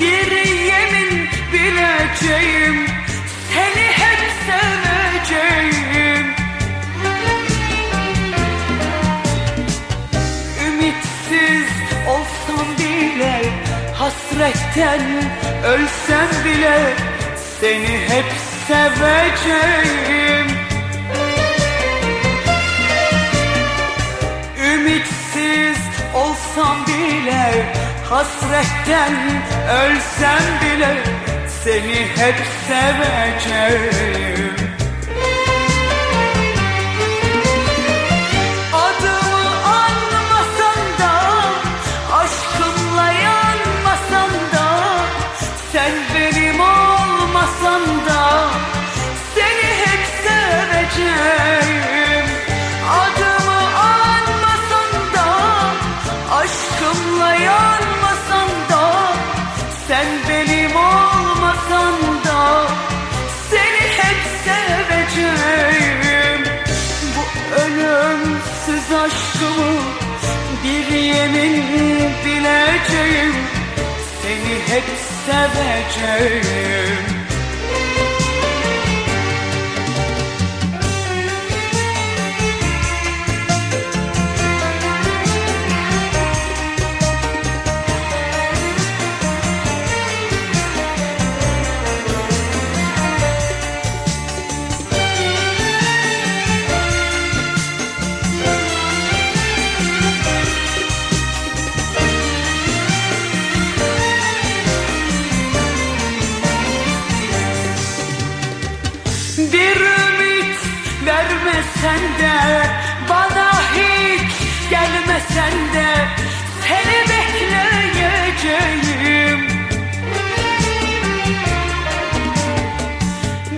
bir yemin bileceğim Seni hep seveceğim. Ümitsiz olsam bile Hasretten ölsem bile Seni hep seveceğim Hasretten ölsem bile Seni hep seveceğim yemin bileceğim Seni hep seveceğim vermesen de Bana hiç gelmesen de Seni bekleyeceğim.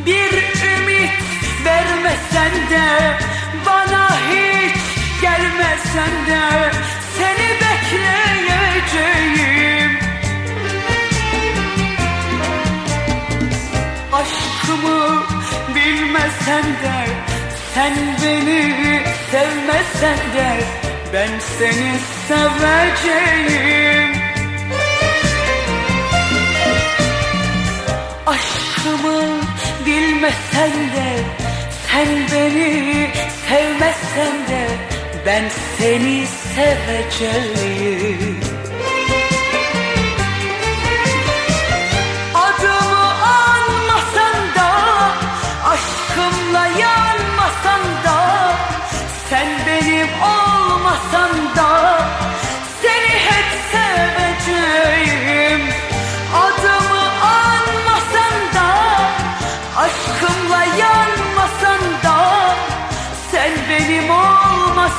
Bir ümit vermesen de Bana hiç gelmesen de Seni bekleyeceğim. Aşkımı bilmesen de Sen beni sevmesen de Ben seni seveceğim. Aşkımı bilmesen de Sen beni sevmezsen de Ben seni seveceğim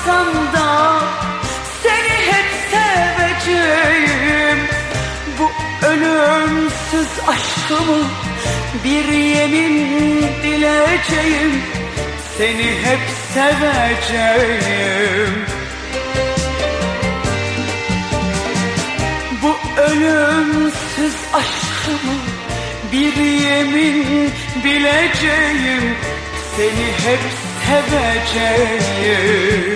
olmasan da Seni hep seveceğim. Bu ölümsüz aşkımı bir yemin dileyeceğim. Seni hep seveceğim. Bu ölümsüz aşkımı bir yemin bileceğim Seni hep seveceğim